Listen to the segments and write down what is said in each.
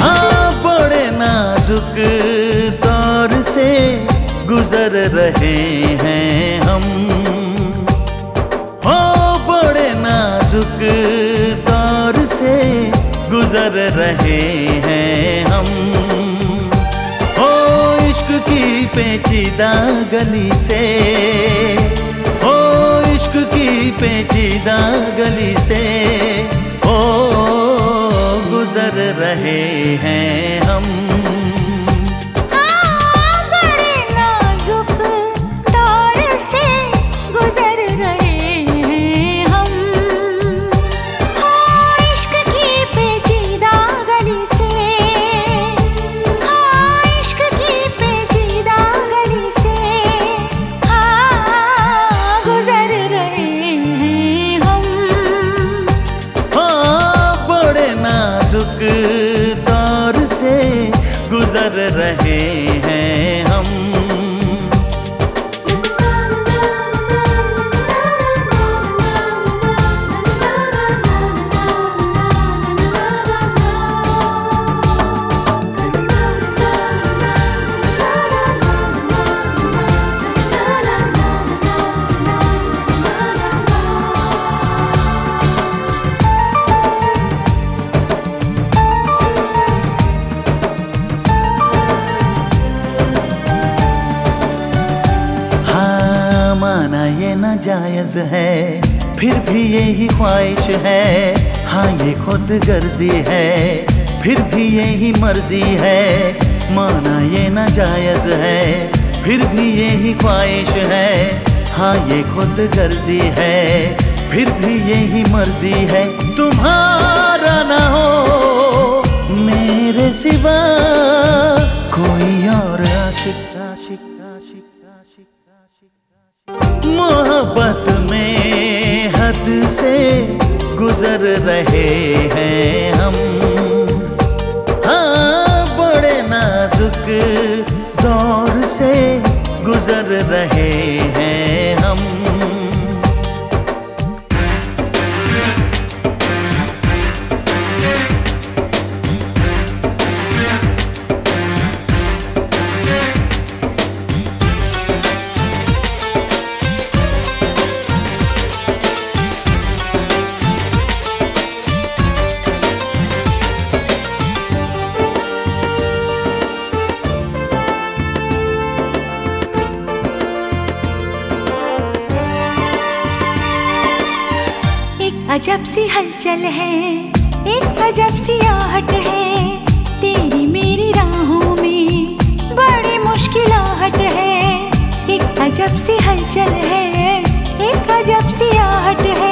हाँ, नाजुक दौर से। रहे हैं हम। हो बड़े नाजुक दौर से गुजर रहे हैं हम। हो इश्क की पेचीदा गली से हो इश्क की पेचीदा गली से हो गुजर रहे हाँ, गुजर रहे हैं हम। माना ये न जायज़ है। फिर भी यही ख्वाहिश है। हाँ ये खुद गर्जी है। फिर भी यही मर्ज़ी है। माना ये न जायज़ है। फिर भी यही ख्वाहिश है। हाँ ये खुद गर्जी है। फिर भी यही मर्ज़ी है। तुम्हारा ना हो, मेरे सिवा मोहब्बत में हद से गुजर रहे हैं हम। हाँ बड़े नाजुक दौर से गुजर रहे अजब सी हलचल है, एक अजब सी आहट है। तेरी मेरी राहों में बड़ी मुश्किल आहट है। एक अजब सी हलचल है, एक अजब सी आहट है।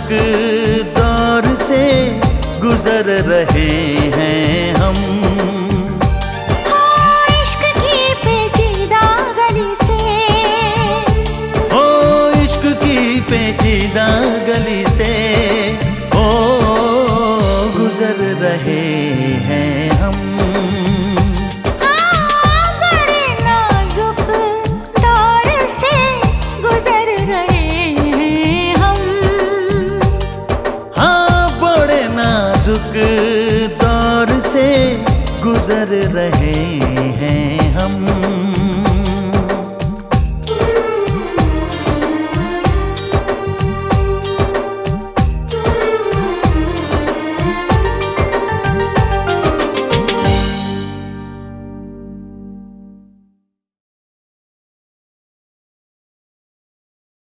नाजुक दौर से गुजर रहे हैं हम। हाँ, इश्क की पेचीदा गली से। ओ इश्क की पेचीदा गली से। ओ गुजर रहे हैं हम। गुजर रहे हैं हम।